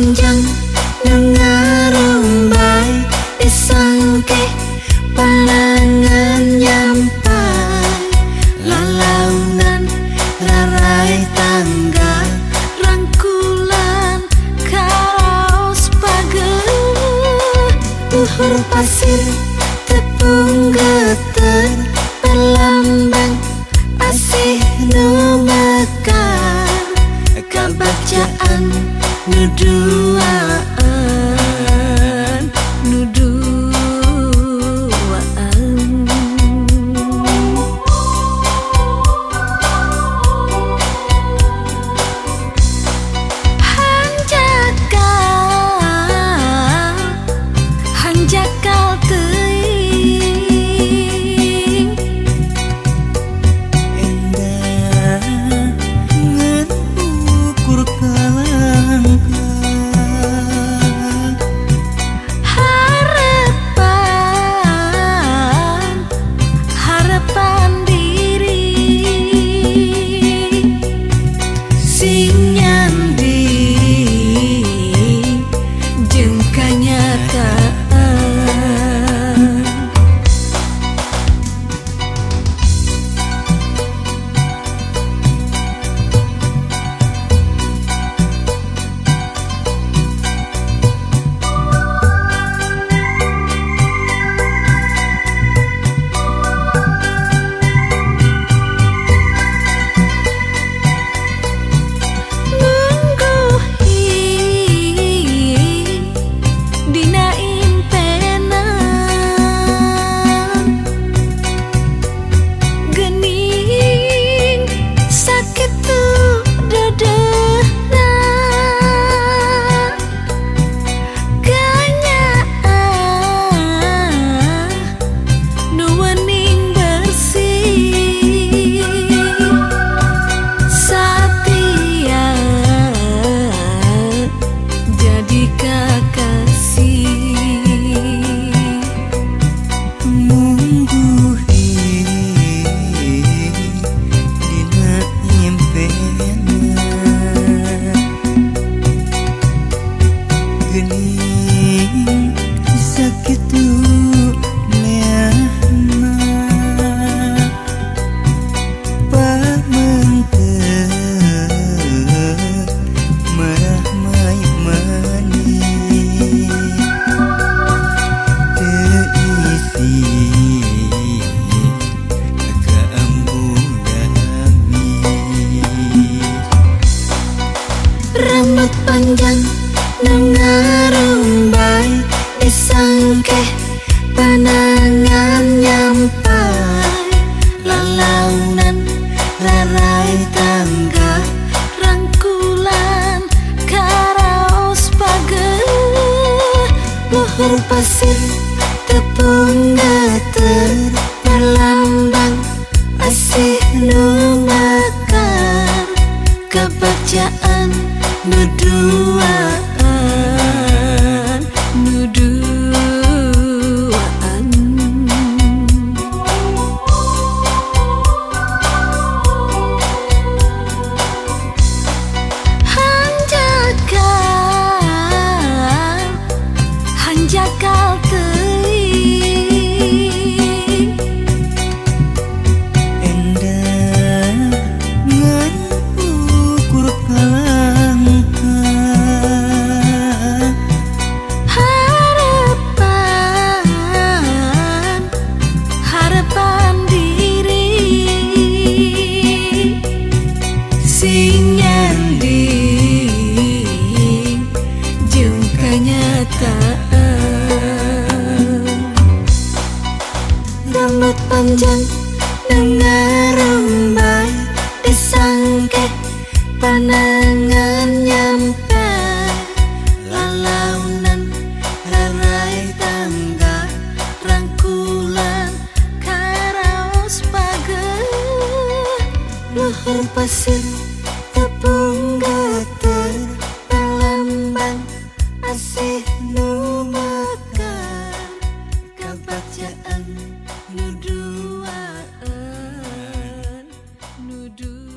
panjang Nengarumbai Disangke panangan nyampai Lalaunan rarai tangga Rangkulan kaos pagel Uhur pasir tepung geter Perlambang asih nu mekar Kebacaan ngedua nengarumbai disangke panangan nyampai lalaunan rarai tangga rangkulan karaos pagel luhur pasir tepung geter perlambang asih nu makar kebacaan perkataan Rambut panjang dengan rumbai Disangkai pandangan nyampe Lalaunan rarai tangga Rangkulan karaos pagar Luhur pasir. do.